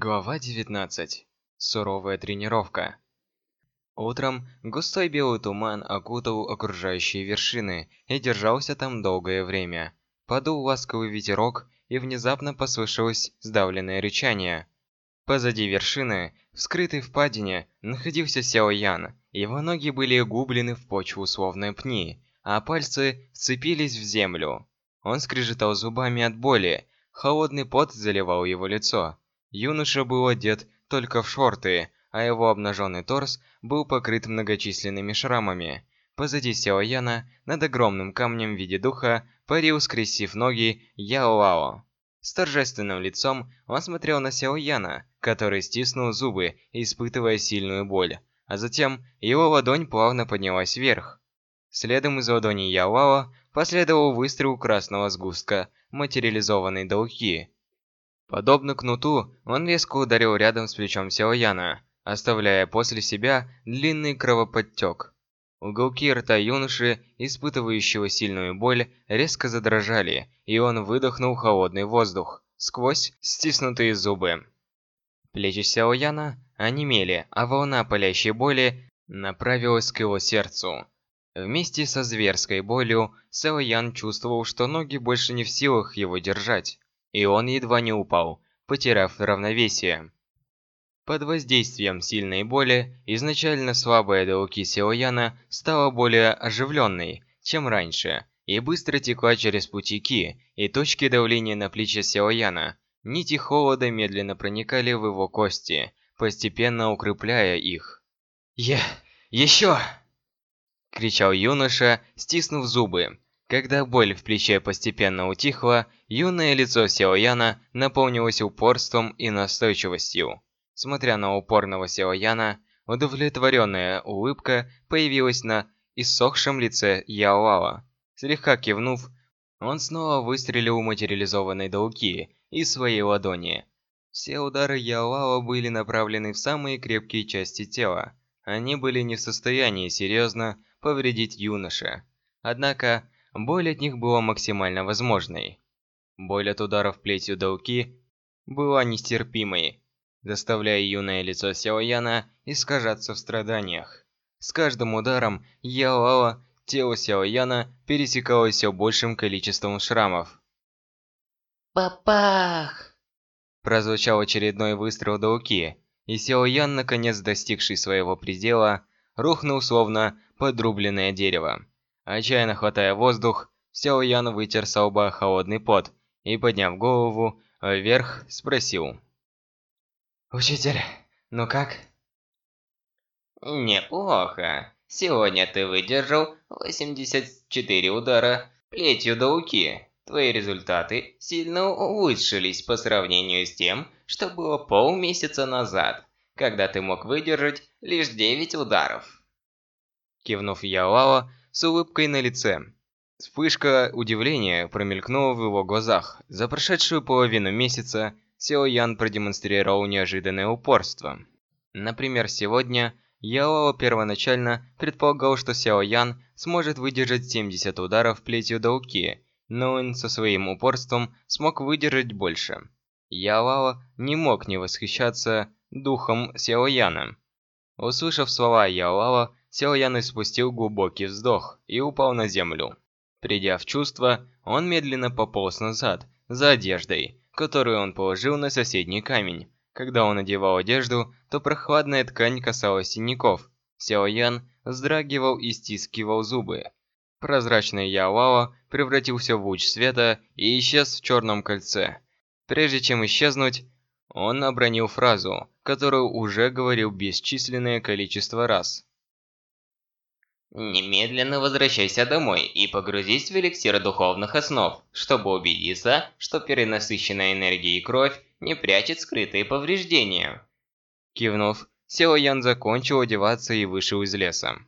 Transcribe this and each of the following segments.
Глава 19. Суровая тренировка. Утром густой белый туман окутал окружающие вершины и держался там долгое время. Подул ласковый ветерок, и внезапно послышалось сдавленное рычание. Позади вершины, в скрытой впадине, находился Сяо Ян. Его ноги были гублены в почву словно пни, а пальцы вцепились в землю. Он скрежетал зубами от боли, холодный пот заливал его лицо. Юноша был одет только в шорты, а его обнаженный торс был покрыт многочисленными шрамами. Позади Сяо Яна, над огромным камнем в виде духа, парил, скрестив ноги, Яо Лао. С торжественным лицом он смотрел на Сяо Яна, который стиснул зубы, испытывая сильную боль. А затем его ладонь плавно поднялась вверх. Следом из ладони Яо Лао последовал выстрел красного сгустка, материализованной долги. Подобно кнуту, он резко ударил рядом с плечом Сяояна, оставляя после себя длинный кровоподтек. Уголки рта юноши, испытывающего сильную боль, резко задрожали, и он выдохнул холодный воздух сквозь стиснутые зубы. Плечи Сяояна онемели, а волна палящей боли направилась к его сердцу. Вместе со зверской болью Сяоян чувствовал, что ноги больше не в силах его держать и он едва не упал, потеряв равновесие. Под воздействием сильной боли, изначально слабая Дауки Силояна стала более оживленной, чем раньше, и быстро текла через пути Ки и точки давления на плечи Силояна. Нити холода медленно проникали в его кости, постепенно укрепляя их. «Я... еще!» – кричал юноша, стиснув зубы. Когда боль в плече постепенно утихла, юное лицо Сяо Яна наполнилось упорством и настойчивостью. Смотря на упорного Сяо Яна, удовлетворенная улыбка появилась на иссохшем лице Яо Лао. Слегка кивнув, он снова выстрелил материализованной долги из своей ладони. Все удары Яо Лао были направлены в самые крепкие части тела. Они были не в состоянии серьезно повредить юноше. Однако, боль от них была максимально возможной. Боль от ударов плетью Дауки была нестерпимой, заставляя юное лицо Сяо Яна искажаться в страданиях. С каждым ударом Яоала тело Сяо Яна пересекалось все большим количеством шрамов. «Папах!» Прозвучал очередной выстрел Дауки, и Сяо Ян, наконец достигший своего предела, рухнул словно подрубленное дерево. Отчаянно хватая воздух, Сяо Ян вытер с лба холодный пот и, подняв голову вверх, спросил. «Учитель, ну как?» «Неплохо. Сегодня ты выдержал 84 удара плетью до уки. Твои результаты сильно улучшились по сравнению с тем, что было полмесяца назад, когда ты мог выдержать лишь 9 ударов». Кивнув Ялао, с улыбкой на лице. Вспышка удивления промелькнула в его глазах. За прошедшую половину месяца Сяо Ян продемонстрировал неожиданное упорство. Например, сегодня Яо первоначально предполагал, что Сяо Ян сможет выдержать 70 ударов плетью Дауки, но он со своим упорством смог выдержать больше. Яо не мог не восхищаться духом Сяо Яна. Услышав слова Яо Сяо Ян испустил глубокий вздох и упал на землю. Придя в чувство, он медленно пополз назад, за одеждой, которую он положил на соседний камень. Когда он надевал одежду, то прохладная ткань касалась синяков. Сяо Ян вздрагивал и стискивал зубы. Прозрачный Яолао превратился в луч света и исчез в черном кольце. Прежде чем исчезнуть, он обронил фразу, которую уже говорил бесчисленное количество раз. Немедленно возвращайся домой и погрузись в эликсир духовных основ, чтобы убедиться, что перенасыщенная энергией кровь не прячет скрытые повреждения. Кивнув, Сео Ян закончил одеваться и вышел из леса.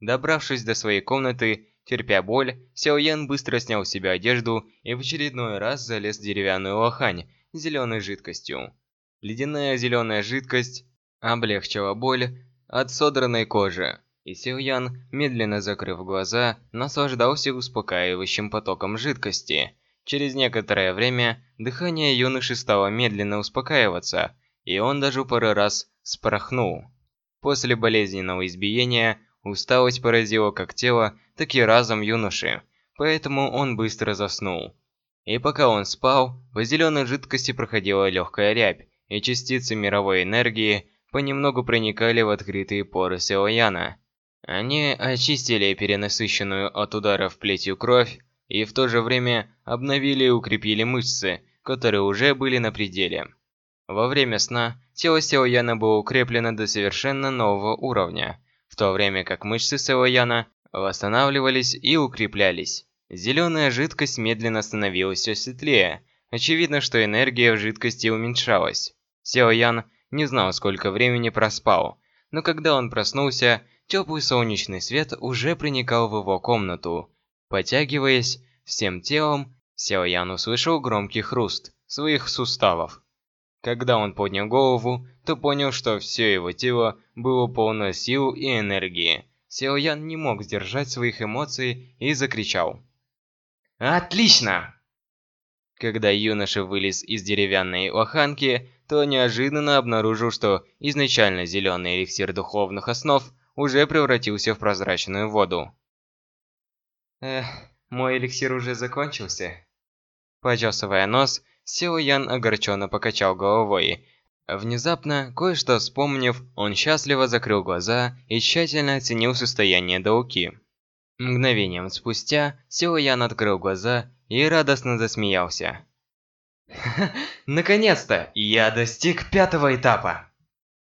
Добравшись до своей комнаты, терпя боль, Сео Ян быстро снял с себя одежду и в очередной раз залез в деревянную лохань с зеленой жидкостью. Ледяная зеленая жидкость облегчила боль от содранной кожи. И Сильян, медленно закрыв глаза, наслаждался успокаивающим потоком жидкости. Через некоторое время дыхание юноши стало медленно успокаиваться, и он даже пару раз спорохнул. После болезненного избиения усталость поразила как тело, так и разум юноши, поэтому он быстро заснул. И пока он спал, по зеленой жидкости проходила легкая рябь, и частицы мировой энергии понемногу проникали в открытые поры Силаяна. Они очистили перенасыщенную от ударов плетью кровь и в то же время обновили и укрепили мышцы, которые уже были на пределе. Во время сна тело Силаяна было укреплено до совершенно нового уровня, в то время как мышцы Силаяна восстанавливались и укреплялись. Зеленая жидкость медленно становилась все светлее. Очевидно, что энергия в жидкости уменьшалась. Силаян не знал, сколько времени проспал, но когда он проснулся, теплый солнечный свет уже проникал в его комнату. Потягиваясь всем телом, Силаян услышал громкий хруст своих суставов. Когда он поднял голову, то понял, что все его тело было полно сил и энергии. Силаян не мог сдержать своих эмоций и закричал. «Отлично!» Когда юноша вылез из деревянной лоханки, то неожиданно обнаружил, что изначально зеленый эликсир духовных основ уже превратился в прозрачную воду. Эх, мой эликсир уже закончился. Почесывая нос, Сил Ян огорченно покачал головой. Внезапно, кое-что вспомнив, он счастливо закрыл глаза и тщательно оценил состояние Дауки. Мгновением спустя, Сил Ян открыл глаза и радостно засмеялся. Наконец-то! Я достиг пятого этапа!